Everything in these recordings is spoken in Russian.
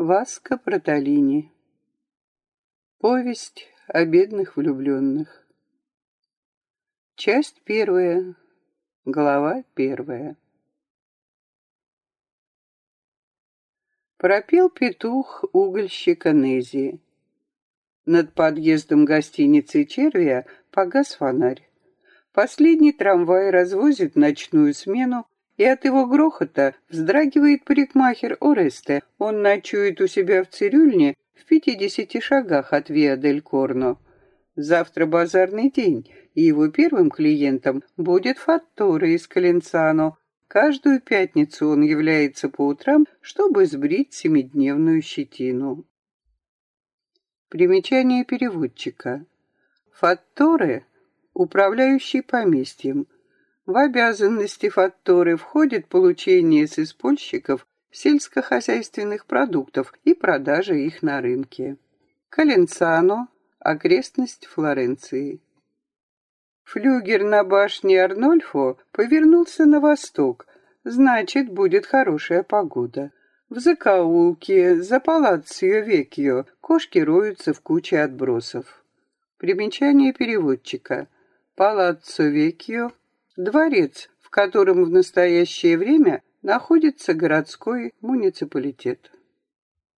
Васко Проталини. Повесть о бедных влюбленных. Часть первая. Глава первая. Пропел петух угольщика Нези. Над подъездом гостиницы «Червия» погас фонарь. Последний трамвай развозит ночную смену, и от его грохота вздрагивает парикмахер Оресте. Он ночует у себя в цирюльне в пятидесяти шагах от Виа-дель-Корно. Завтра базарный день, и его первым клиентом будет Фатторе из Каленцано. Каждую пятницу он является по утрам, чтобы сбрить семидневную щетину. Примечание переводчика. Фатторе – управляющий поместьем – в обязанности фатторы входит получение с испольщиков сельскохозяйственных продуктов и продажа их на рынке. Каленцано – окрестность Флоренции. Флюгер на башне Арнольфо повернулся на восток, значит, будет хорошая погода. В закоулке за палацио Векьо кошки роются в куче отбросов. Примечание переводчика. Палаццо Векьо Дворец, в котором в настоящее время находится городской муниципалитет.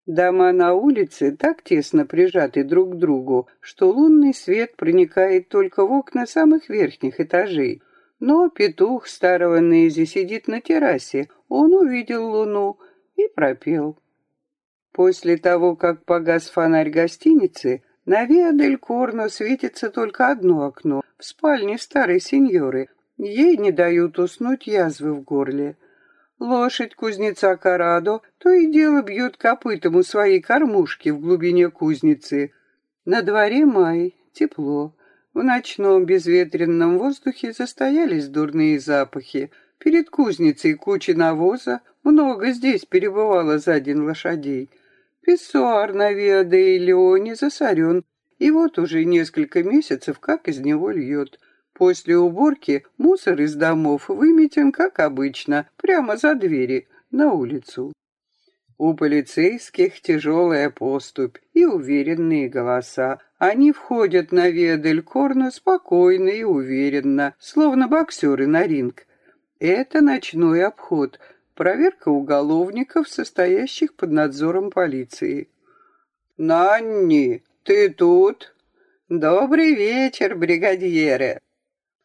Дома на улице так тесно прижаты друг к другу, что лунный свет проникает только в окна самых верхних этажей. Но петух старого Нези сидит на террасе, он увидел луну и пропел. После того, как погас фонарь гостиницы, на Виа-дель-Корно светится только одно окно в спальне старой сеньоры, Ей не дают уснуть язвы в горле. Лошадь кузнеца Карадо то и дело бьет копытом у своей кормушки в глубине кузницы. На дворе май, тепло. В ночном безветренном воздухе застоялись дурные запахи. Перед кузницей куча навоза, много здесь перебывало за день лошадей. Писсуар на Виа-де-Леоне засорен, и вот уже несколько месяцев как из него льет. После уборки мусор из домов выметен, как обычно, прямо за двери, на улицу. У полицейских тяжелая поступь и уверенные голоса. Они входят на Ведель Корно спокойно и уверенно, словно боксеры на ринг. Это ночной обход, проверка уголовников, состоящих под надзором полиции. «Нанни, ты тут?» «Добрый вечер, бригадьеры!»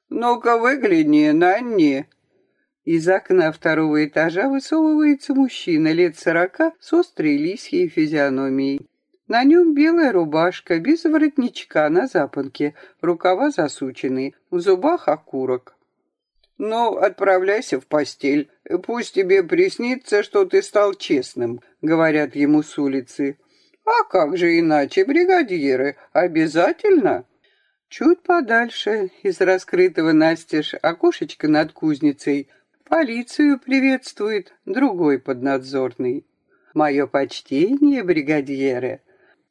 «Ну-ка выгляни, Нанни!» Из окна второго этажа высовывается мужчина лет сорока с острой лисьей физиономией. На нем белая рубашка, без воротничка на запонке, рукава засучены, в зубах окурок. «Ну, отправляйся в постель. Пусть тебе приснится, что ты стал честным», — говорят ему с улицы. «А как же иначе, бригадиры? Обязательно?» Чуть подальше, из раскрытого настежь окошечка над кузницей, полицию приветствует другой поднадзорный. Мое почтение, бригадьеры.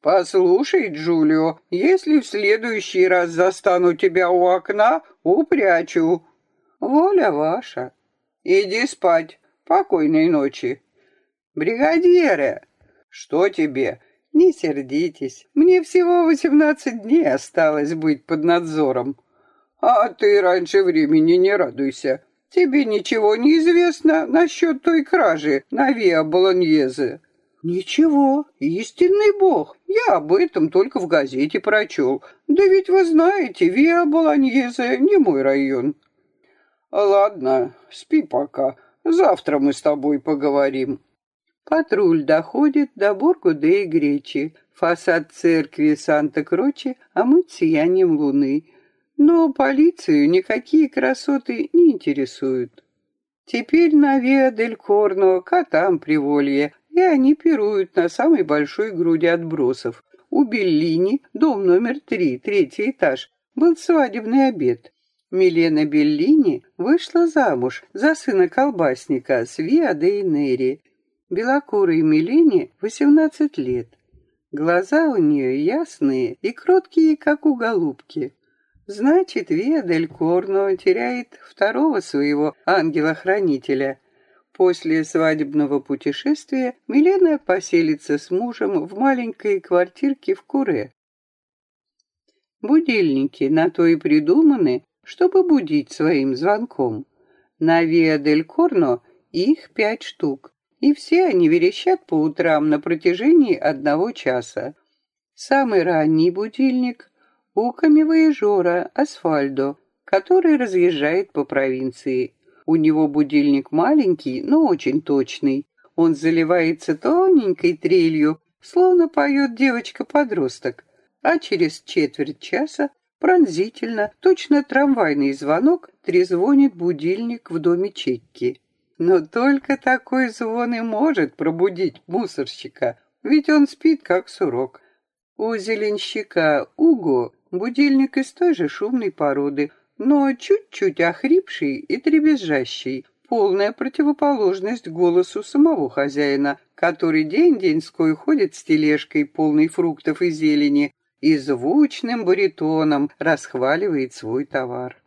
Послушай, Джулио, если в следующий раз застану тебя у окна, упрячу. Воля ваша. Иди спать. Покойной ночи. Бригадьеры, что тебе? Не сердитесь, мне всего восемнадцать дней осталось быть под надзором. А ты раньше времени не радуйся. Тебе ничего не известно насчет той кражи на Виа Болоньезе? Ничего, истинный бог. Я об этом только в газете прочел. Да ведь вы знаете, Виа Болоньезе не мой район. Ладно, спи пока. Завтра мы с тобой поговорим. Патруль доходит до Бургу-де Гречи. Фасад церкви Санта-Кроче омыт сиянием луны. Но полицию никакие красоты не интересуют. Теперь на Виа-дель-Корно котам приволье, и они пируют на самой большой груди отбросов. У Беллини, дом номер три, третий этаж, был свадебный обед. Милена Беллини вышла замуж за сына колбасника с Виа де Инери белокурой Милене 18 лет. Глаза у нее ясные и кроткие, как у голубки. Значит, Виа Дель Корно теряет второго своего ангела-хранителя. После свадебного путешествия Милена поселится с мужем в маленькой квартирке в Куре. Будильники на то и придуманы, чтобы будить своим звонком. На Виа-дель-Корно их пять штук, и все они верещат по утрам на протяжении одного часа. Самый ранний будильник у камевояжора Асфальдо, который разъезжает по провинции. У него будильник маленький, но очень точный. Он заливается тоненькой трелью, словно поет девочка-подросток. А через четверть часа пронзительно, точно трамвайный звонок, трезвонит будильник в доме Чекки. Но только такой звон и может пробудить мусорщика, ведь он спит, как сурок. У зеленщика Уго будильник из той же шумной породы — но чуть-чуть охрипший и требезжащий, полная противоположность голосу самого хозяина, который день-деньской ходит с тележкой, полной фруктов и зелени, и звучным баритоном расхваливает свой товар.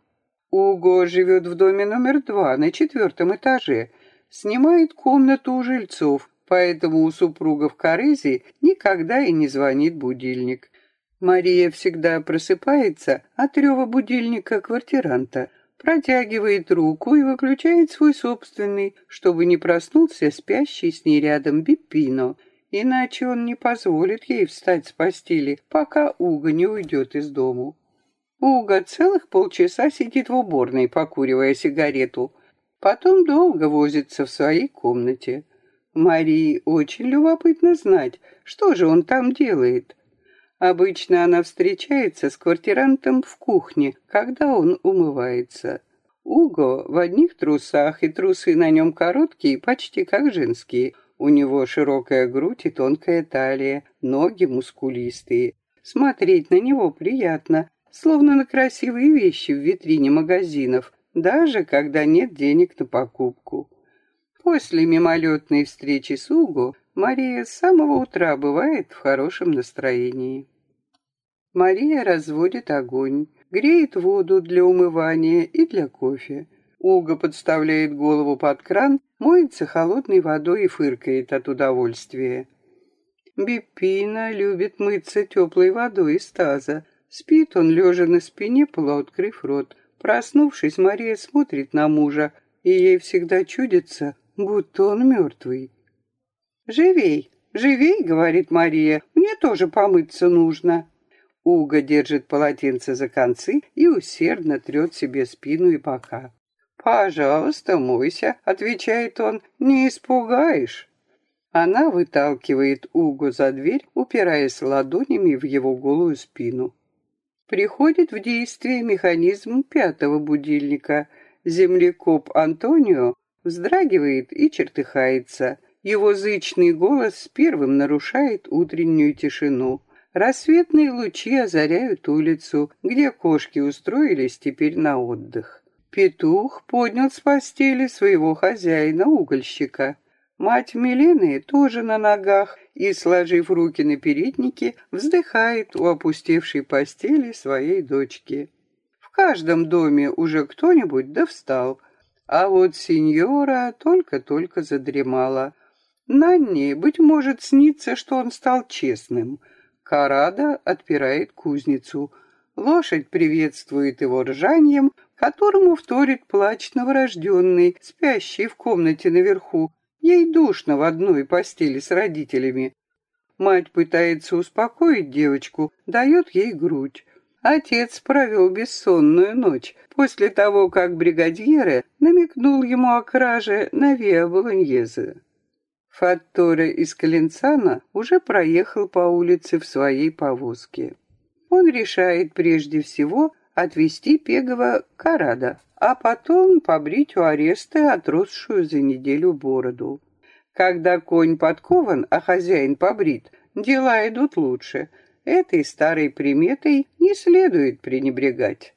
Уго живет в доме номер два на четвертом этаже, снимает комнату у жильцов, поэтому у супругов Корези никогда и не звонит будильник. Мария всегда просыпается от рева будильника квартиранта, протягивает руку и выключает свой собственный, чтобы не проснулся спящий с ней рядом Биппино, иначе он не позволит ей встать с постели, пока Уга не уйдет из дому. Уга целых полчаса сидит в уборной, покуривая сигарету, потом долго возится в своей комнате. Марии очень любопытно знать, что же он там делает. Обычно она встречается с квартирантом в кухне, когда он умывается. Уго в одних трусах, и трусы на нем короткие, почти как женские. У него широкая грудь и тонкая талия, ноги мускулистые. Смотреть на него приятно, словно на красивые вещи в витрине магазинов, даже когда нет денег на покупку. После мимолетной встречи с Уго Мария с самого утра бывает в хорошем настроении. Мария разводит огонь, греет воду для умывания и для кофе. Уга подставляет голову под кран, моется холодной водой и фыркает от удовольствия. Биппина любит мыться теплой водой из таза. Спит он, лежа на спине, полуоткрыв рот. Проснувшись, Мария смотрит на мужа, и ей всегда чудится, будто он мертвый. «Живей, живей», — говорит Мария, — «мне тоже помыться нужно». Уга держит полотенце за концы и усердно трет себе спину и бока. «Пожалуйста, мойся», — отвечает он, — «не испугаешь». Она выталкивает Угу за дверь, упираясь ладонями в его голую спину. Приходит в действие механизм пятого будильника. Землекоп Антонио вздрагивает и чертыхается. Его зычный голос первым нарушает утреннюю тишину. Рассветные лучи озаряют улицу, где кошки устроились теперь на отдых. Петух поднял с постели своего хозяина-угольщика. Мать Милены тоже на ногах и, сложив руки на переднике, вздыхает у опустевшей постели своей дочки. В каждом доме уже кто-нибудь да встал, а вот сеньора только-только задремала. Нанне, быть может, снится, что он стал честным. Карада отпирает кузницу. Лошадь приветствует его ржанием, которому вторит плач новорожденный, спящий в комнате наверху. Ей душно в одной постели с родителями. Мать пытается успокоить девочку, дает ей грудь. Отец провел бессонную ночь после того, как бригадьеры намекнул ему о краже на Виа Болоньезе. Фатторе из Калинцана уже проехал по улице в своей повозке. Он решает прежде всего отвезти Пегова к Арада, а потом побрить у ареста отросшую за неделю бороду. Когда конь подкован, а хозяин побрит, дела идут лучше. Этой старой приметой не следует пренебрегать.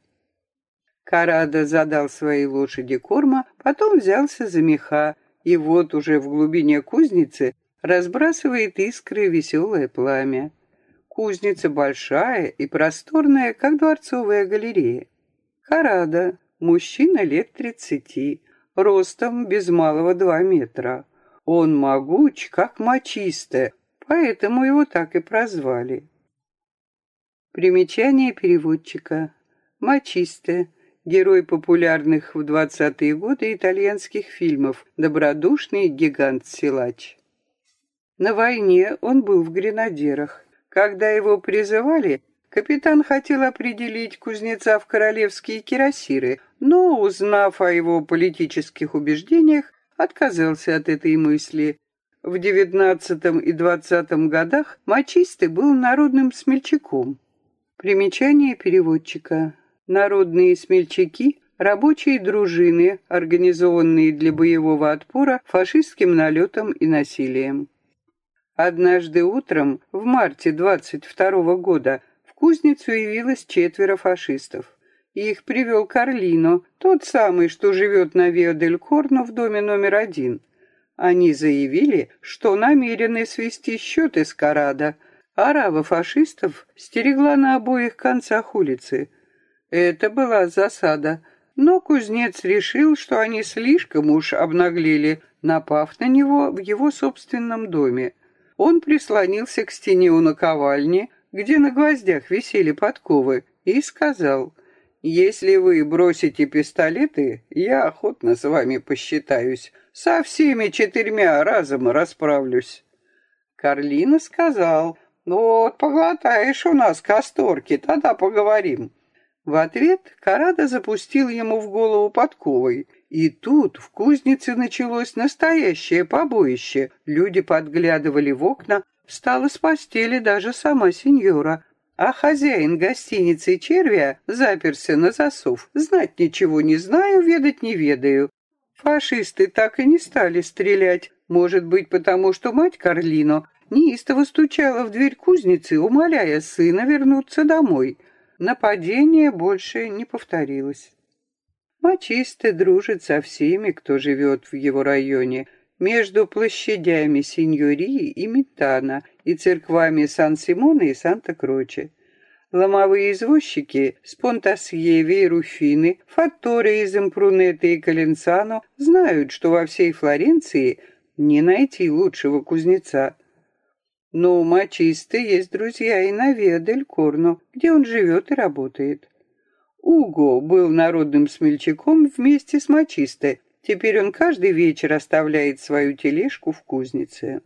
Карада задал своей лошади корма, потом взялся за меха, и вот уже в глубине кузницы разбрасывает искры веселое пламя. Кузница большая и просторная, как дворцовая галерея. Карада, мужчина лет тридцати, ростом без малого два метра. Он могуч, как мочисто, поэтому его так и прозвали. Примечание переводчика. Мачисте, герой популярных в 20-е годы итальянских фильмов, добродушный гигант-силач. На войне он был в гренадерах. Когда его призывали, капитан хотел определить кузнеца в королевские кирасиры, но, узнав о его политических убеждениях, отказался от этой мысли. В девятнадцатом и двадцатом годах Мачисты был народным смельчаком. Примечание переводчика. Народные смельчаки – рабочие дружины, организованные для боевого отпора фашистским налетом и насилием. Однажды утром, в марте 22 года, в кузницу явилось четверо фашистов. Их привел Карлино, тот самый, что живет на Виа-дель-Корно в доме номер один. Они заявили, что намерены свести счеты с Карадо. Арава фашистов стерегла на обоих концах улицы – это была засада, но кузнец решил, что они слишком уж обнаглели, напав на него в его собственном доме. Он прислонился к стене у наковальни, где на гвоздях висели подковы, и сказал, «Если вы бросите пистолеты, я охотно с вами посчитаюсь. Со всеми четырьмя разом расправлюсь». Карлина сказал, «Вот поглотаешь у нас касторки, тогда поговорим». В ответ Карада запустил ему в голову подковой. И тут в кузнице началось настоящее побоище. Люди подглядывали в окна, встала с постели даже сама сеньора. А хозяин гостиницы Червя заперся на засов. Знать ничего не знаю, ведать не ведаю. Фашисты так и не стали стрелять. Может быть, потому что мать Карлино неистово стучала в дверь кузницы, умоляя сына вернуться домой. Нападение больше не повторилось. Мачисте дружит со всеми, кто живет в его районе, между площадями Синьории и Митана и церквами Сан-Симона и Санта-Кроче. Ломовые извозчики с Понтасьеви и Руфины, Фатторе из Импрунета и Каленсано знают, что во всей Флоренции не найти лучшего кузнеца. Но у Мачисты есть друзья и на Виа-дель-Корно, где он живет и работает. Уго был народным смельчаком вместе с Мачистой. Теперь он каждый вечер оставляет свою тележку в кузнице.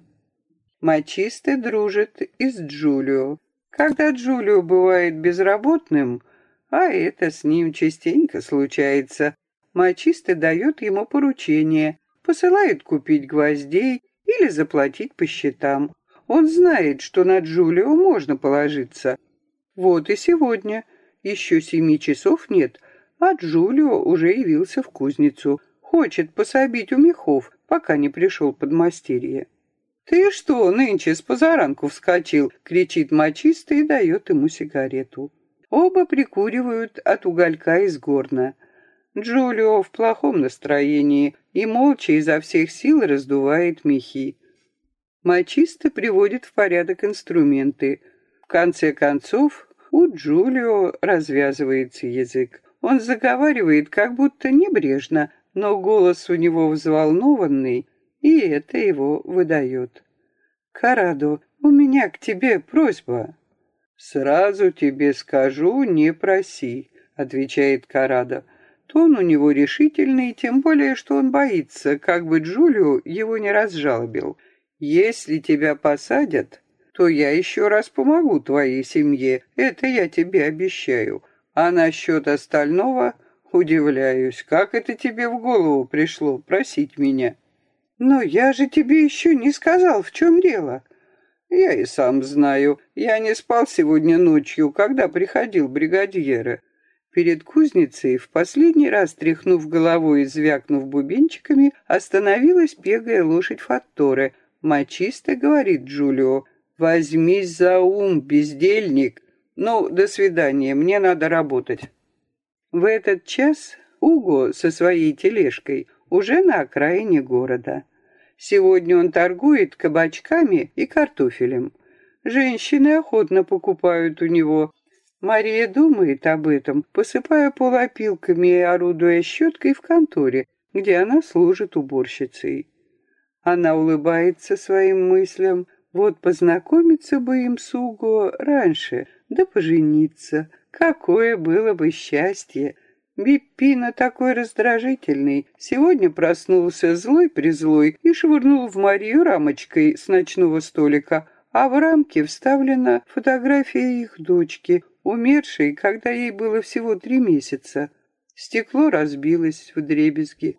Мачисте дружит и с Джулио. Когда Джулио бывает безработным, а это с ним частенько случается, Мачисте дает ему поручение, посылает купить гвоздей или заплатить по счетам. Он знает, что на Джулио можно положиться. Вот и сегодня. Еще семи часов нет, а Джулио уже явился в кузницу. Хочет пособить у мехов, пока не пришел подмастерье. «Ты что, нынче с позаранку вскочил?» — кричит мочистый и дает ему сигарету. Оба прикуривают от уголька из горна. Джулио в плохом настроении и молча изо всех сил раздувает мехи. Мачисто приводит в порядок инструменты. В конце концов, у Джулио развязывается язык. Он заговаривает как будто небрежно, но голос у него взволнованный, и это его выдает. «Карадо, у меня к тебе просьба». «Сразу тебе скажу, не проси», — отвечает Карадо. Тон у него решительный, тем более, что он боится, как бы Джулио его не разжалобил. Если тебя посадят, то я еще раз помогу твоей семье, это я тебе обещаю. А насчет остального удивляюсь, как это тебе в голову пришло просить меня. Но я же тебе еще не сказал, в чем дело. Я и сам знаю, я не спал сегодня ночью, когда приходил бригадьера. Перед кузницей, в последний раз тряхнув головой и звякнув бубенчиками, остановилась пегая лошадь Фатторе — Мачисто говорит Джулио, возьмись за ум, бездельник. Ну, до свидания, мне надо работать. В этот час Уго со своей тележкой уже на окраине города. Сегодня он торгует кабачками и картофелем. Женщины охотно покупают у него. Мария думает об этом, посыпая пол опилками и орудуя щеткой в конторе, где она служит уборщицей. Она улыбается своим мыслям. Вот познакомиться бы им с Уго раньше, да пожениться. Какое было бы счастье! Биппина такой раздражительный. Сегодня проснулся злой-призлой и швырнул в Марию рамочкой с ночного столика, а в рамке вставлена фотография их дочки, умершей, когда ей было всего три месяца. Стекло разбилось в дребезги.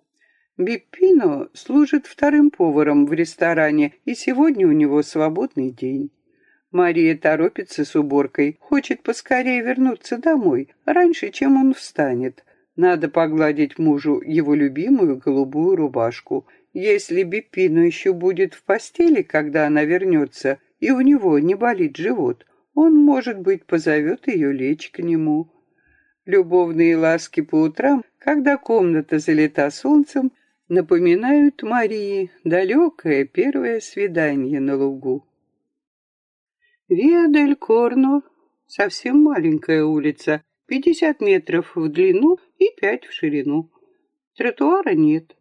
Биппино служит вторым поваром в ресторане, и сегодня у него свободный день. Мария торопится с уборкой, хочет поскорее вернуться домой, раньше, чем он встанет. Надо погладить мужу его любимую голубую рубашку. Если Биппино еще будет в постели, когда она вернется, и у него не болит живот, он, может быть, позовет ее лечь к нему. Любовные ласки по утрам, когда комната залита солнцем, напоминают Марии далекое первое свидание на лугу. Виа-дель-Корно — совсем маленькая улица, 50 метров в длину и 5 в ширину. Тротуара нет.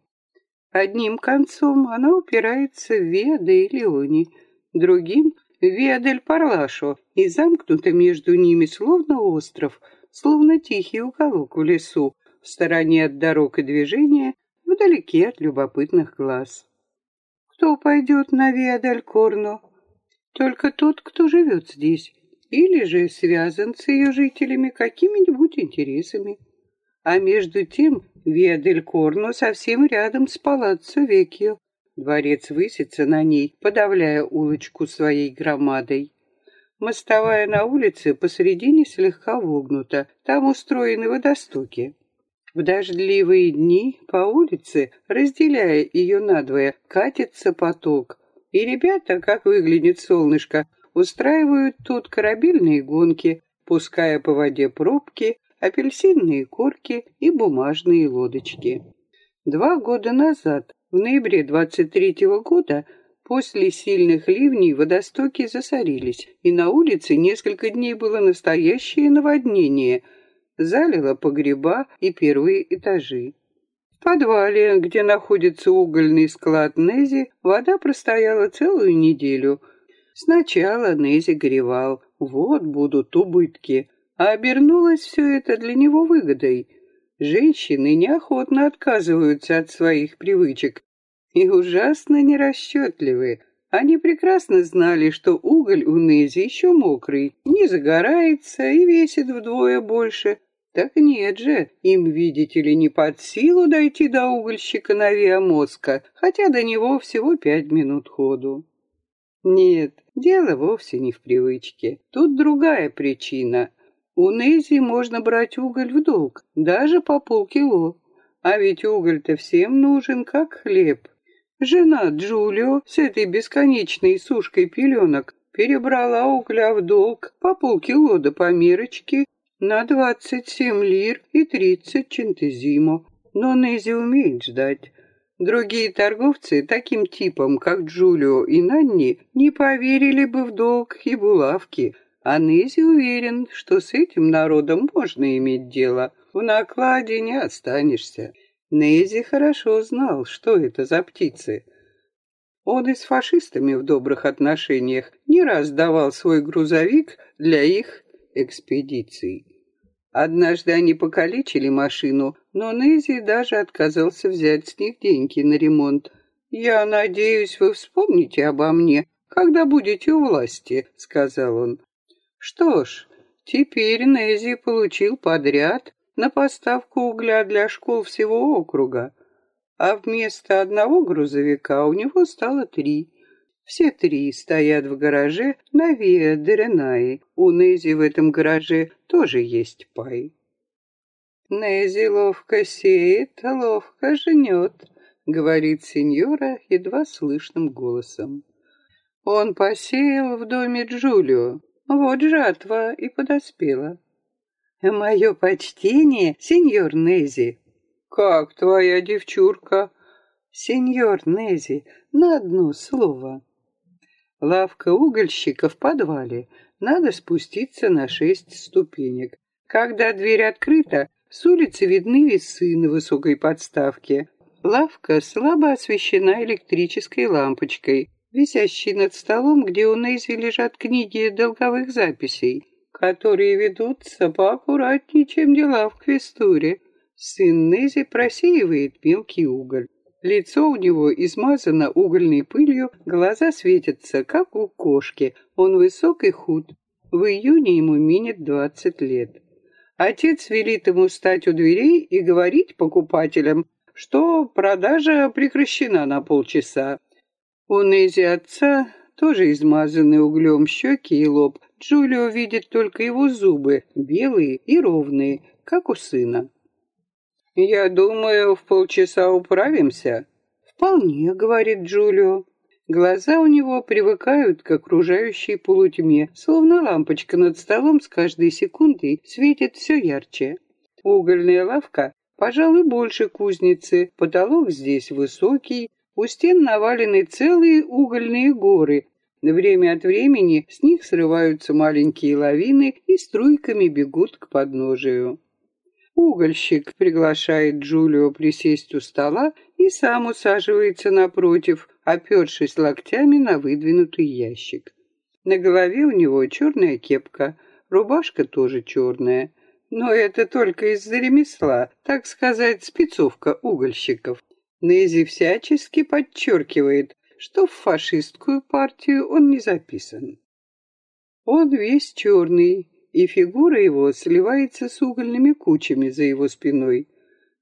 Одним концом она упирается в Виа-де-Леони, другим — Виа-дель-Парлашо и замкнута между ними словно остров, словно тихий уголок в лесу, в стороне от дорог и движения, вдалеке от любопытных глаз. Кто пойдет на Виа-дель-Корно? Только тот, кто живет здесь, или же связан с ее жителями какими-нибудь интересами. А между тем Виа-дель-Корно совсем рядом с Палаццо Векьо. Дворец высится на ней, подавляя улочку своей громадой. Мостовая на улице посредине слегка вогнута, там устроены водостоки. В дождливые дни по улице, разделяя ее надвое, катится поток. И ребята, как выглядит солнышко, устраивают тут корабельные гонки, пуская по воде пробки, апельсинные корки и бумажные лодочки. Два года назад, в ноябре 23-го года, после сильных ливней водостоки засорились, и на улице несколько дней было настоящее наводнение – залила погреба и первые этажи. В подвале, где находится угольный склад Нези, вода простояла целую неделю. Сначала Нези горевал, вот будут убытки, а обернулось все это для него выгодой. Женщины неохотно отказываются от своих привычек и ужасно нерасчетливы. Они прекрасно знали, что уголь у Нези еще мокрый, не загорается и весит вдвое больше, так нет же, им, видите ли, не под силу дойти до угольщика на Виамоска, хотя до него всего пять минут ходу. Нет, дело вовсе не в привычке. Тут другая причина. У Нези можно брать уголь в долг, даже по полкило. А ведь уголь-то всем нужен, как хлеб. Жена Джулио с этой бесконечной сушкой пеленок перебрала угля в долг по полкило до померочки на двадцать семь лир и тридцать чентезимо. Но Нези умеет ждать. Другие торговцы, таким типом, как Джулио и Нанни, не поверили бы в долг и булавки, а Нези уверен, что с этим народом можно иметь дело. В накладе не останешься. Нези хорошо знал, что это за птицы. Он и с фашистами в добрых отношениях не раз давал свой грузовик для их экспедиций. Однажды они покалечили машину, но Нези даже отказался взять с них деньги на ремонт. «Я надеюсь, вы вспомните обо мне, когда будете у власти», — сказал он. Что ж, теперь Нези получил подряд на поставку угля для школ всего округа, а вместо одного грузовика у него стало три. Все три стоят в гараже на Виа Деренаи. У Нези в этом гараже тоже есть пай. Нези ловко сеет, ловко женет, говорит сеньора едва слышным голосом. Он посеял в доме Джулио. Вот жатва и подоспела. Мое почтение, сеньор Нези. Как твоя девчурка? Сеньор Нези, на одно слово. Лавка угольщика в подвале. Надо спуститься на шесть ступенек. Когда дверь открыта, с улицы видны весы на высокой подставке. Лавка слабо освещена электрической лампочкой, висящей над столом, где у Нейзи лежат книги долговых записей, которые ведутся поаккуратнее, чем дела в квестуре. Сын Нези просеивает мелкий уголь. Лицо у него измазано угольной пылью, глаза светятся, как у кошки. Он высок и худ. В июне ему минет двадцать лет. Отец велит ему стать у дверей и говорить покупателям, что продажа прекращена на полчаса. У Нези отца тоже измазаны углем щеки и лоб. Джулио видит только его зубы, белые и ровные, как у сына. «Я думаю, в полчаса управимся». «Вполне», — говорит Джулио. Глаза у него привыкают к окружающей полутьме, словно лампочка над столом с каждой секундой светит все ярче. Угольная лавка, пожалуй, больше кузницы, потолок здесь высокий, у стен навалены целые угольные горы. Время от времени с них срываются маленькие лавины и струйками бегут к подножию. Угольщик приглашает Джулио присесть у стола и сам усаживается напротив, опершись локтями на выдвинутый ящик. На голове у него черная кепка, рубашка тоже черная. Но это только из-за ремесла, так сказать, спецовка угольщиков. Нези всячески подчеркивает, что в фашистскую партию он не записан. Он весь черный, и фигура его сливается с угольными кучами за его спиной.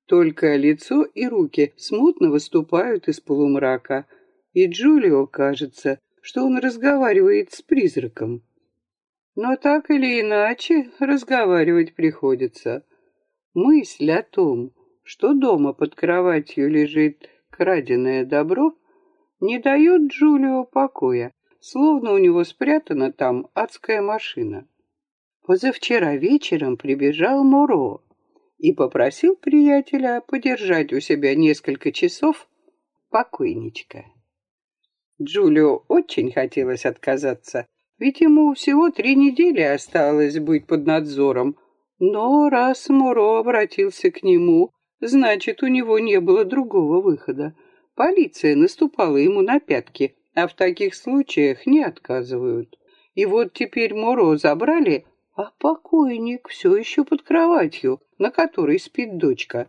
Только лицо и руки смутно выступают из полумрака, и Джулио кажется, что он разговаривает с призраком. Но так или иначе разговаривать приходится. Мысль о том, что дома под кроватью лежит краденое добро, не дает Джулио покоя, словно у него спрятана там адская машина. Позавчера вечером прибежал Моро, и попросил приятеля подержать у себя несколько часов покойничка. Джулио очень хотелось отказаться, ведь ему всего три недели осталось быть под надзором. Но раз Моро обратился к нему, значит, у него не было другого выхода. Полиция наступала ему на пятки, а в таких случаях не отказывают. И вот теперь Моро забрали, а покойник все еще под кроватью, на которой спит дочка.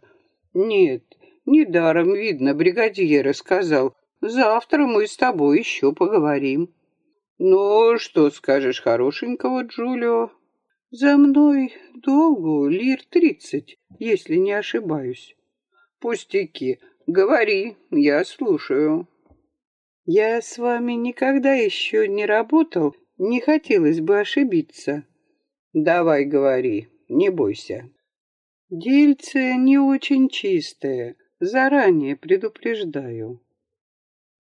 Нет, недаром видно, бригадьер сказал, завтра мы с тобой еще поговорим. Ну, что скажешь хорошенького, Джулио? За мной долгу лир тридцать, если не ошибаюсь. Пустяки, говори, я слушаю. Я с вами никогда еще не работал, не хотелось бы ошибиться. Давай говори, не бойся. Дельце не очень чистое, заранее предупреждаю.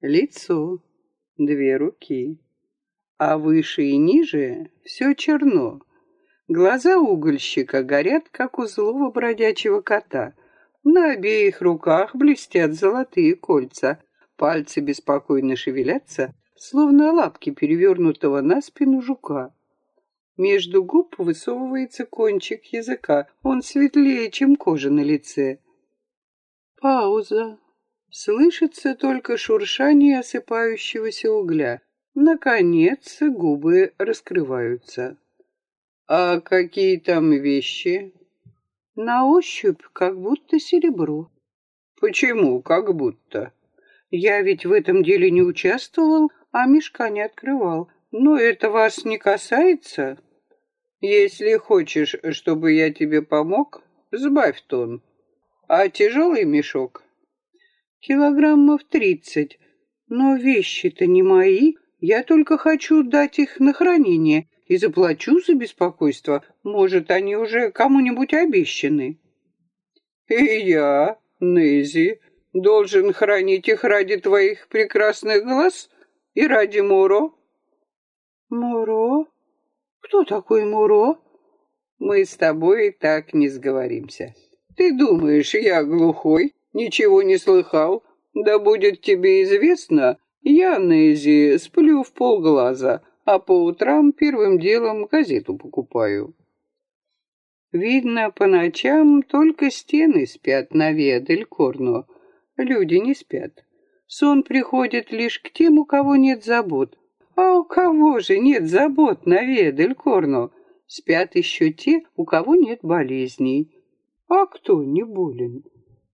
Лицо, две руки, а выше и ниже все черно. Глаза угольщика горят, как у злого бродячего кота. На обеих руках блестят золотые кольца, пальцы беспокойно шевелятся, словно лапки перевернутого на спину жука. Между губ высовывается кончик языка. Он светлее, чем кожа на лице. Пауза. Слышится только шуршание осыпающегося угля. Наконец губы раскрываются. А какие там вещи? На ощупь, как будто серебро. Почему, как будто? Я ведь в этом деле не участвовал, а мешка не открывал. Но это вас не касается? Если хочешь, чтобы я тебе помог, сбавь тон. А тяжелый мешок? Килограммов тридцать. Но вещи-то не мои. Я только хочу дать их на хранение и заплачу за беспокойство. Может, они уже кому-нибудь обещаны. И я, Нези, должен хранить их ради твоих прекрасных глаз и ради Муро. Муро? Кто такой Муро? Мы с тобой так не сговоримся. Ты думаешь, я глухой, ничего не слыхал? Да будет тебе известно, я, Нези, сплю в полглаза, а по утрам первым делом газету покупаю. Видно, по ночам только стены спят на Виа-дель-Корно. Люди не спят. Сон приходит лишь к тем, у кого нет забот. А у кого же нет забот на Ведель Корно? Спят еще те, у кого нет болезней. А кто не болен?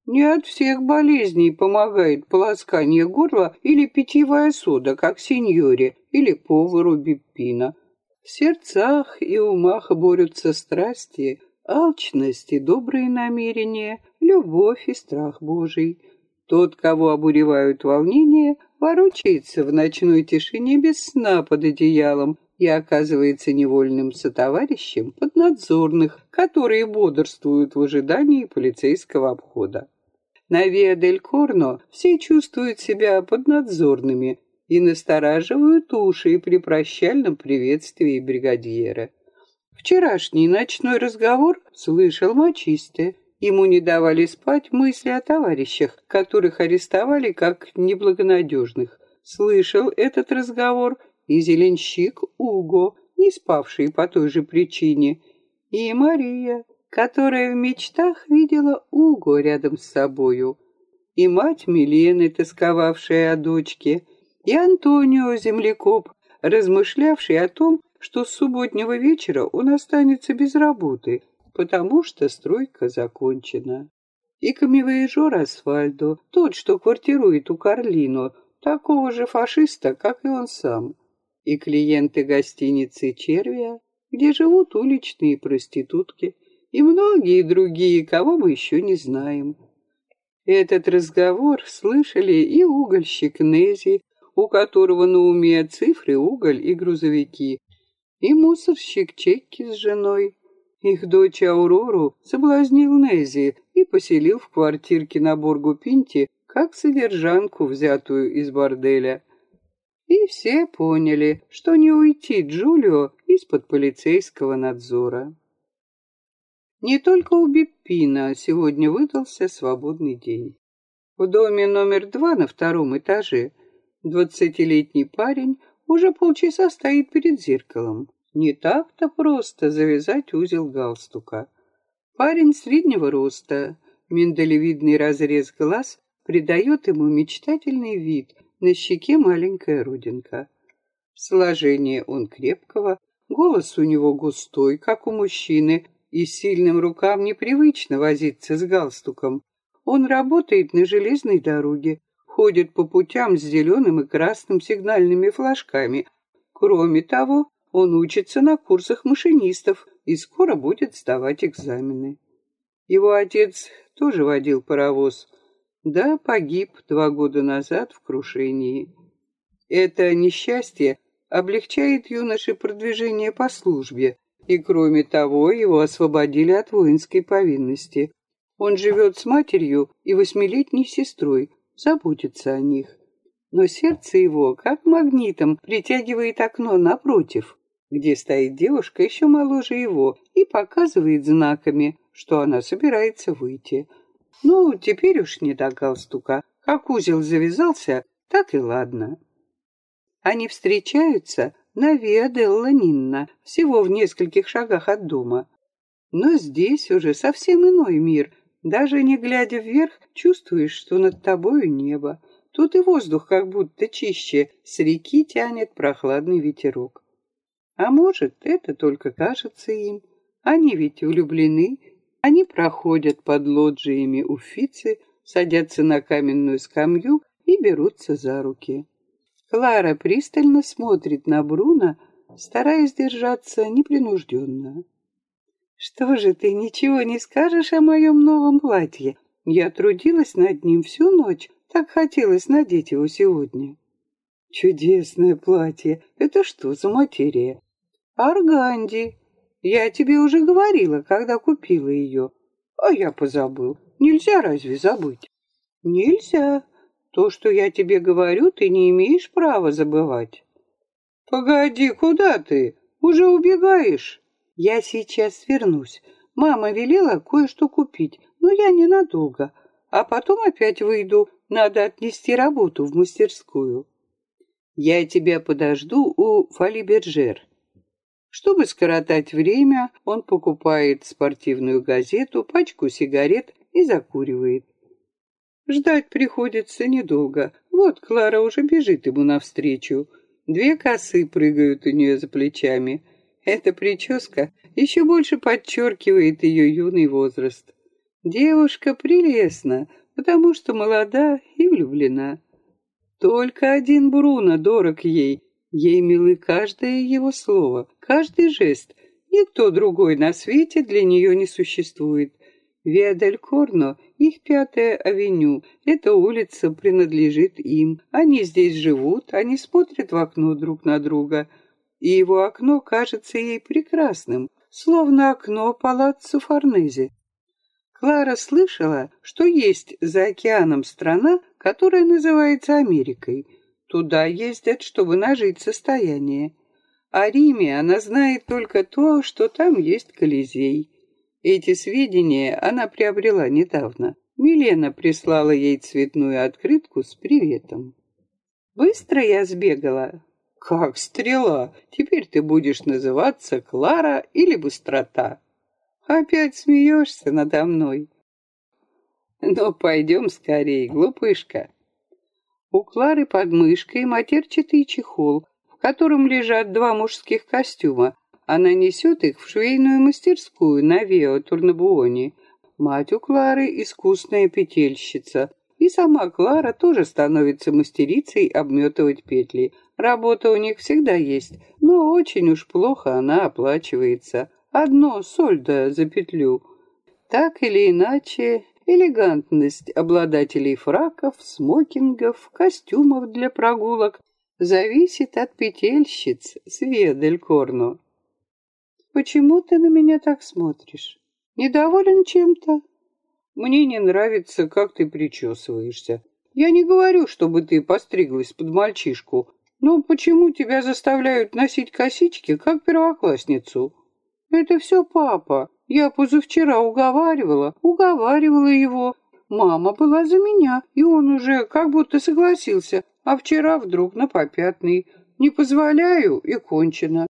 Не от всех болезней помогает полоскание горла или питьевая сода, как сеньоре, или повару Биппина. В сердцах и умах борются страсти, алчность и добрые намерения, любовь и страх Божий. Тот, кого обуревают волнения, ворочается в ночной тишине без сна под одеялом и оказывается невольным сотоварищем поднадзорных, которые бодрствуют в ожидании полицейского обхода. На Виа-дель-Корно все чувствуют себя поднадзорными и настораживают уши при прощальном приветствии бригадьера. Вчерашний ночной разговор слышал мочисты. Ему не давали спать мысли о товарищах, которых арестовали как неблагонадежных. Слышал этот разговор и зеленщик Уго, не спавший по той же причине, и Мария, которая в мечтах видела Уго рядом с собою, и мать Милены, тосковавшая о дочке, и Антонио, землекоп, размышлявший о том, что с субботнего вечера он останется без работы, потому что стройка закончена. И камевоежор Асфальдо, тот, что квартирует у Карлино, такого же фашиста, как и он сам, и клиенты гостиницы «Червия», где живут уличные проститутки, и многие другие, кого мы еще не знаем. Этот разговор слышали и угольщик Нези, у которого на уме цифры, уголь и грузовики, и мусорщик Чекки с женой. Их дочь Аурору соблазнил Нези и поселил в квартирке на Боргу-Пинте как содержанку, взятую из борделя. И все поняли, что не уйти Джулио из-под полицейского надзора. Не только у Биппина сегодня выдался свободный день. В доме номер два на втором этаже двадцатилетний парень уже полчаса стоит перед зеркалом. Не так-то просто завязать узел галстука. Парень среднего роста, миндалевидный разрез глаз придает ему мечтательный вид, на щеке маленькая родинка. Сложение он крепкого, голос у него густой, как у мужчины, и сильным рукам непривычно возиться с галстуком. Он работает на железной дороге, ходит по путям с зеленым и красным сигнальными флажками. Кроме того, он учится на курсах машинистов и скоро будет сдавать экзамены. Его отец тоже водил паровоз, да погиб два года назад в крушении. Это несчастье облегчает юноше продвижение по службе, и кроме того его освободили от воинской повинности. Он живет с матерью и восьмилетней сестрой, заботится о них. Но сердце его, как магнитом, притягивает окно напротив, где стоит девушка еще моложе его, и показывает знаками, что она собирается выйти. Ну, теперь уж не до галстука. Как узел завязался, так и ладно. Они встречаются на Виа Делла Нинна, всего в нескольких шагах от дома. Но здесь уже совсем иной мир. Даже не глядя вверх, чувствуешь, что над тобою небо. Тут и воздух как будто чище, с реки тянет прохладный ветерок. А может, это только кажется им. Они ведь влюблены, они проходят под лоджиями Уфицы, садятся на каменную скамью и берутся за руки. Клара пристально смотрит на Бруно, стараясь держаться непринужденно. «Что же ты ничего не скажешь о моем новом платье? Я трудилась над ним всю ночь, так хотелось надеть его сегодня». «Чудесное платье! Это что за материя?» Арганди. Я тебе уже говорила, когда купила ее. А я позабыл. Нельзя разве забыть? Нельзя. То, что я тебе говорю, ты не имеешь права забывать. Погоди, куда ты? Уже убегаешь? Я сейчас вернусь. Мама велела кое-что купить, но я ненадолго. А потом опять выйду. Надо отнести работу в мастерскую. Я тебя подожду у Фали Бержер. Чтобы скоротать время, он покупает спортивную газету, пачку сигарет и закуривает. Ждать приходится недолго. Вот Клара уже бежит ему навстречу. Две косы прыгают у нее за плечами. Эта прическа еще больше подчеркивает ее юный возраст. Девушка прелестна, потому что молода и влюблена. Только один Бруно дорог ей. Ей милы каждое его слово, каждый жест. Никто другой на свете для нее не существует. Виадель-Корно — их пятая авеню. Эта улица принадлежит им. Они здесь живут, они смотрят в окно друг на друга. И его окно кажется ей прекрасным, словно окно палаццо Форнезе. Клара слышала, что есть за океаном страна, которая называется Америкой. Туда ездят, чтобы нажить состояние. О Риме она знает только то, что там есть Колизей. Эти сведения она приобрела недавно. Милена прислала ей цветную открытку с приветом. «Быстро я сбегала?» «Как стрела! Теперь ты будешь называться Клара или Быстрота». «Опять смеешься надо мной?» «Ну, пойдем скорее, глупышка». У Клары под мышкой матерчатый чехол, котором лежат два мужских костюма, она несет их в швейную мастерскую на Вио Турнабуоне. Мать у Клары искусная петельщица. И сама Клара тоже становится мастерицей обметывать петли. Работа у них всегда есть, но очень уж плохо она оплачивается. Одно сольдо за петлю. Так или иначе, элегантность обладателей фраков, смокингов, костюмов для прогулок зависит от петельщиц с Ведель-Корно. Почему ты на меня так смотришь? Недоволен чем-то? Мне не нравится, как ты причесываешься. Я не говорю, чтобы ты постриглась под мальчишку, но почему тебя заставляют носить косички, как первоклассницу? Это все папа. Я позавчера уговаривала, уговаривала его. Мама была за меня, и он уже как будто согласился, а вчера вдруг на попятный. Не позволяю и кончено.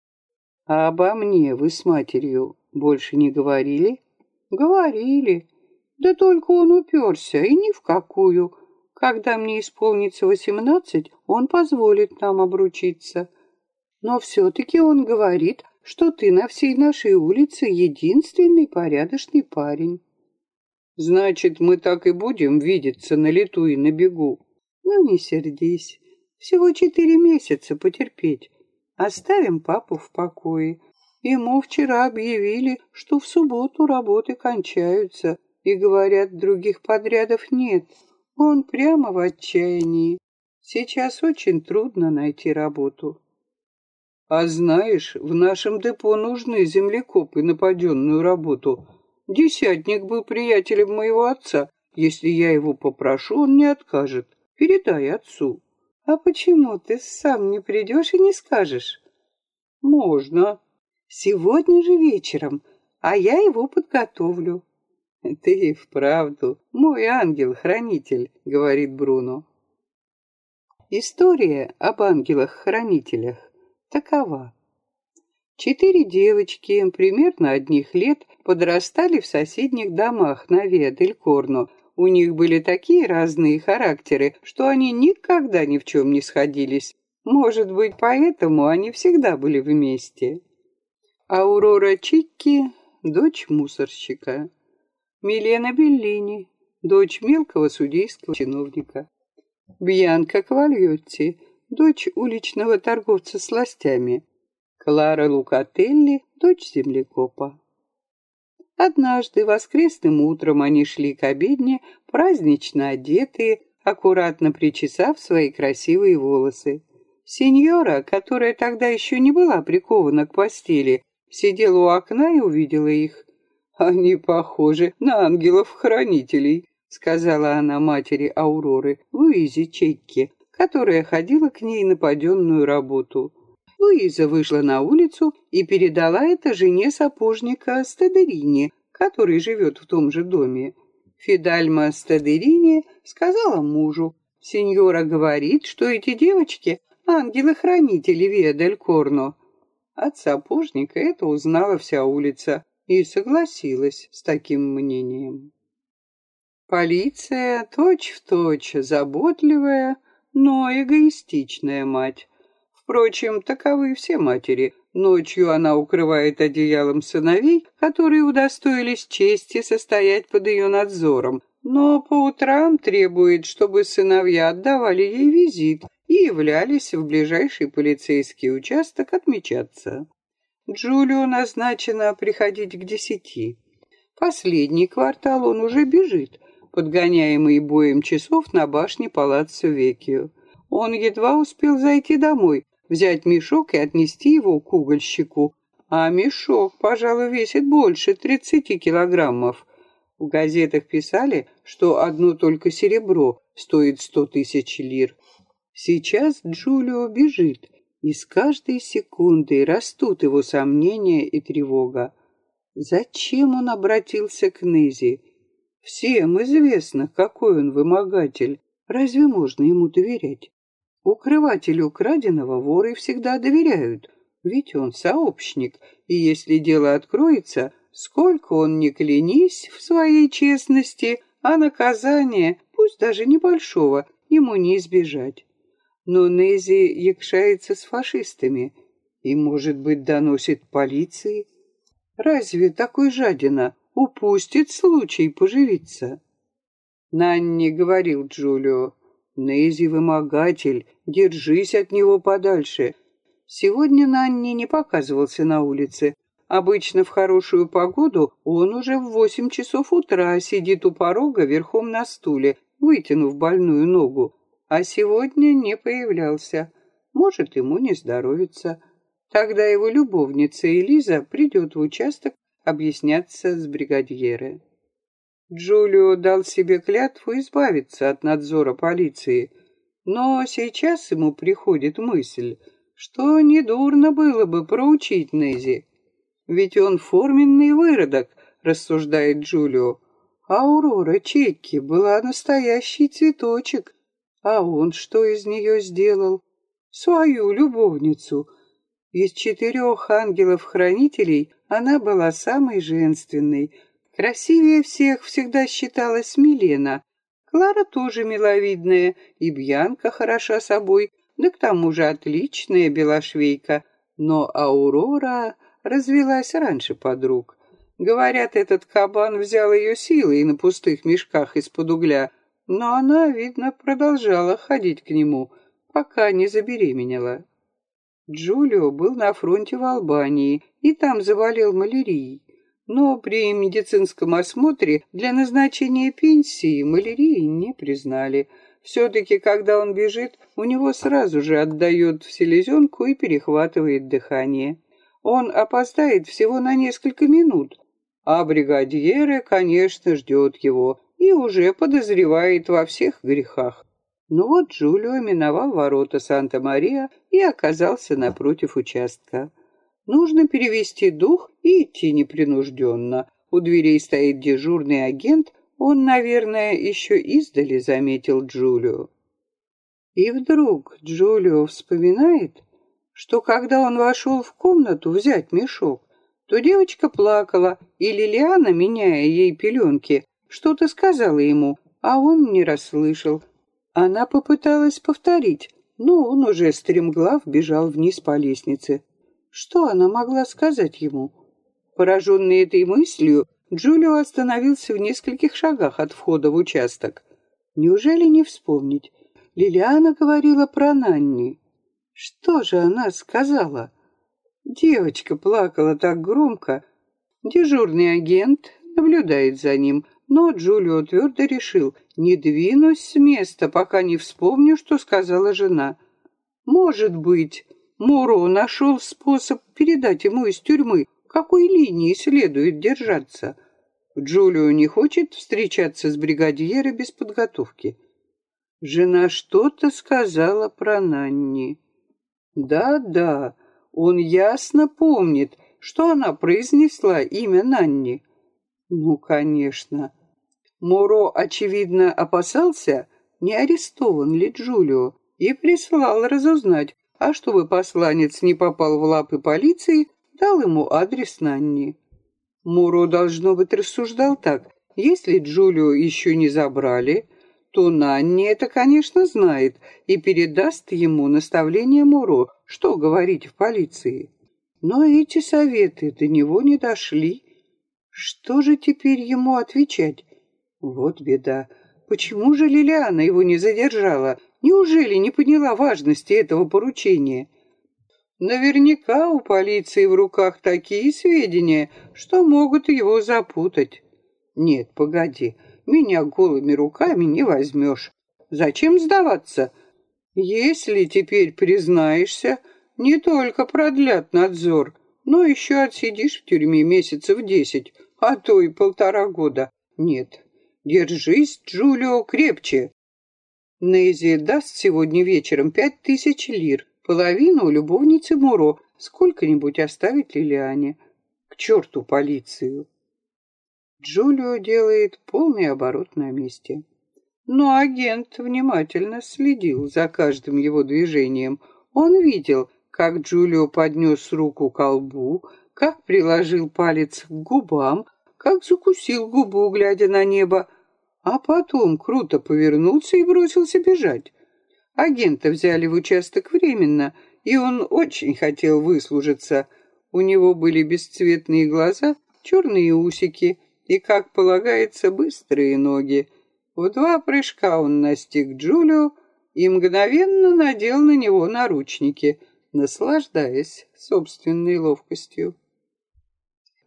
А обо мне вы с матерью больше не говорили? Говорили. Да только он уперся, и ни в какую. Когда мне исполнится восемнадцать, он позволит нам обручиться. Но все-таки он говорит, что ты на всей нашей улице единственный порядочный парень. Значит, мы так и будем видеться на лету и на бегу. Ну, не сердись. Всего четыре месяца потерпеть. Оставим папу в покое. Ему вчера объявили, что в субботу работы кончаются, и, говорят, других подрядов нет. Он прямо в отчаянии. Сейчас очень трудно найти работу. А знаешь, в нашем депо нужны землекопы на паденную работу. Десятник был приятелем моего отца. Если я его попрошу, он не откажет. Передай отцу. А почему ты сам не придешь и не скажешь? Можно. Сегодня же вечером, а я его подготовлю. Ты вправду мой ангел-хранитель, говорит Бруно. История об ангелах-хранителях такова. Четыре девочки примерно одних лет подрастали в соседних домах на Виа-дель-Корно, у них были такие разные характеры, что они никогда ни в чем не сходились. Может быть, поэтому они всегда были вместе. Аурора Чикки – дочь мусорщика. Милена Беллини – дочь мелкого судейского чиновника. Бьянка Квальотти – дочь уличного торговца сластями. Клара Лукателли – дочь землекопа. Однажды воскресным утром они шли к обедне, празднично одетые, аккуратно причесав свои красивые волосы. Сеньора, которая тогда еще не была прикована к постели, сидела у окна и увидела их. «Они похожи на ангелов-хранителей», — сказала она матери Ауроры, Луизе Чекке, которая ходила к ней на паденную работу. Луиза вышла на улицу и передала это жене сапожника Стадерини, который живет в том же доме. Фидальма Стадерини сказала мужу, «Сеньора говорит, что эти девочки — ангелы-хранители Виа Корно». От сапожника это узнала вся улица и согласилась с таким мнением. Полиция точь-в-точь точь заботливая, но эгоистичная мать. Впрочем, таковы все матери. Ночью она укрывает одеялом сыновей, которые удостоились чести состоять под ее надзором, но по утрам требует, чтобы сыновья отдавали ей визит и являлись в ближайший полицейский участок отмечаться. Джулио назначено приходить к десяти. Последний квартал он уже бежит, подгоняемый боем часов на башне Палаццо Векио. Он едва успел зайти домой, взять мешок и отнести его к угольщику. А мешок, пожалуй, весит больше тридцати килограммов. В газетах писали, что одно только серебро стоит сто тысяч лир. Сейчас Джулио бежит, и с каждой секундой растут его сомнения и тревога. Зачем он обратился к Нези? Всем известно, какой он вымогатель. Разве можно ему доверять? Укрывателю краденого воры всегда доверяют, ведь он сообщник, и если дело откроется, сколько он ни клянись в своей честности, а наказание, пусть даже небольшого, ему не избежать. Но Нези якшается с фашистами и, может быть, доносит полиции. Разве такой жадина упустит случай поживиться. Нанни говорил Джулио, Нейзи вымогатель, держись от него подальше. Сегодня Нанни не показывался на улице. Обычно в хорошую погоду он уже в восемь часов утра сидит у порога верхом на стуле, вытянув больную ногу. А сегодня не появлялся. Может, ему не здоровится. Тогда его любовница Элиза придет в участок объясняться с бригадьеры. Джулио дал себе клятву избавиться от надзора полиции, но сейчас ему приходит мысль, что недурно было бы проучить Нези. Ведь он форменный выродок, рассуждает Джулио. А Аурора Чекки была настоящий цветочек. А он что из нее сделал? Свою любовницу. Из четырех ангелов-хранителей она была самой женственной. Красивее всех всегда считалась Милена. Клара тоже миловидная, и Бьянка хороша собой, да к тому же отличная белошвейка. Но Аурора развелась раньше подруг. Говорят, этот кабан взял ее силой на пустых мешках из-под угля, но она, видно, продолжала ходить к нему, пока не забеременела. Джулио был на фронте в Албании и там заболел малярией. Но при медицинском осмотре для назначения пенсии малярии не признали. Все-таки, когда он бежит, у него сразу же отдает в селезенку и перехватывает дыхание. Он опоздает всего на несколько минут, а бригадьеры, конечно, ждет его и уже подозревает во всех грехах. Но вот Джулио миновал ворота Санта-Мария и оказался напротив участка. Нужно перевести дух и идти непринужденно. У дверей стоит дежурный агент, он, наверное, еще издали заметил Джулио. И вдруг Джулио вспоминает, что когда он вошел в комнату взять мешок, то девочка плакала, и Лилиана, меняя ей пеленки, что-то сказала ему, а он не расслышал, она попыталась повторить, но он уже стремглав бежал вниз по лестнице. Что она могла сказать ему? Пораженный этой мыслью, Джулио остановился в нескольких шагах от входа в участок. Неужели не вспомнить? Лилиана говорила про Нанни. Что же она сказала? Девочка плакала так громко. Дежурный агент наблюдает за ним, но Джулио твердо решил, не двинусь с места, пока не вспомню, что сказала жена. Может быть, Моро нашел способ передать ему из тюрьмы, какой линии следует держаться. Джулио не хочет встречаться с бригадьерой без подготовки. Жена что-то сказала про Нанни. Да-да, он ясно помнит, что она произнесла имя Нанни. Ну, конечно. Моро, очевидно, опасался, не арестован ли Джулио, и прислал разузнать, а чтобы посланец не попал в лапы полиции, дал ему адрес Нанни. Муро, должно быть, рассуждал так. Если Джулио еще не забрали, то Нанни это, конечно, знает и передаст ему наставление Муро, что говорить в полиции. Но эти советы до него не дошли. Что же теперь ему отвечать? Вот беда. Почему же Лилиана его не задержала? Неужели не поняла важности этого поручения? Наверняка у полиции в руках такие сведения, что могут его запутать. Нет, погоди, меня голыми руками не возьмешь. Зачем сдаваться? Если теперь признаешься, не только продлят надзор, но еще отсидишь в тюрьме месяцев десять, а то и полтора года. Нет, держись, Джулио, крепче. Нейзи даст сегодня вечером пять тысяч лир, половину любовницы Муро, сколько-нибудь оставить Лилиане. К черту полицию. Джулио делает полный оборот на месте. Но агент внимательно следил за каждым его движением. Он видел, как Джулио поднес руку к колбу, как приложил палец к губам, как закусил губу, глядя на небо, а потом круто повернулся и бросился бежать. Агента взяли в участок временно, и он очень хотел выслужиться. У него были бесцветные глаза, черные усики и, как полагается, быстрые ноги. В два прыжка он настиг Джулио и мгновенно надел на него наручники, наслаждаясь собственной ловкостью.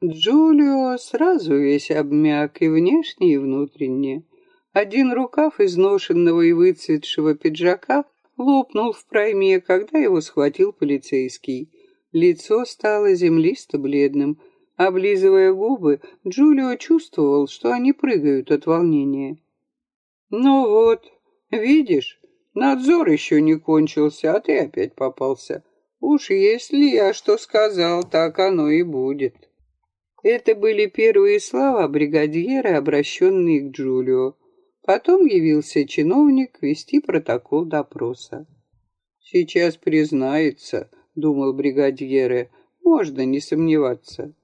Джулио сразу весь обмяк и внешне, и внутренне. Один рукав изношенного и выцветшего пиджака лопнул в пройме, когда его схватил полицейский. Лицо стало землисто-бледным, Облизывая губы, Джулио чувствовал, что они прыгают от волнения. «Ну вот, видишь, надзор еще не кончился, а ты опять попался. Уж если я что сказал, так оно и будет». Это были первые слова бригадьера, обращенные к Джулио. Потом явился чиновник вести протокол допроса. «Сейчас признается», — думал бригадьере, — «можно не сомневаться».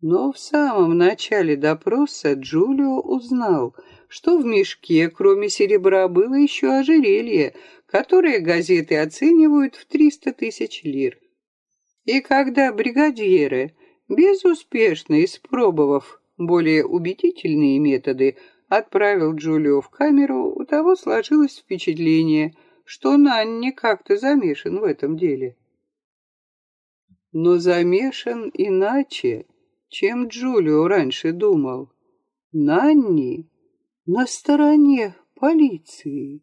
Но в самом начале допроса Джулио узнал, что в мешке, кроме серебра, было еще ожерелье, которое газеты оценивают в 300 тысяч лир. И когда бригадьеры, безуспешно испробовав более убедительные методы, отправил Джулио в камеру, у того сложилось впечатление, что Нанни как-то замешан в этом деле. Но замешан иначе чем Джулио раньше думал. Нанни на стороне полиции.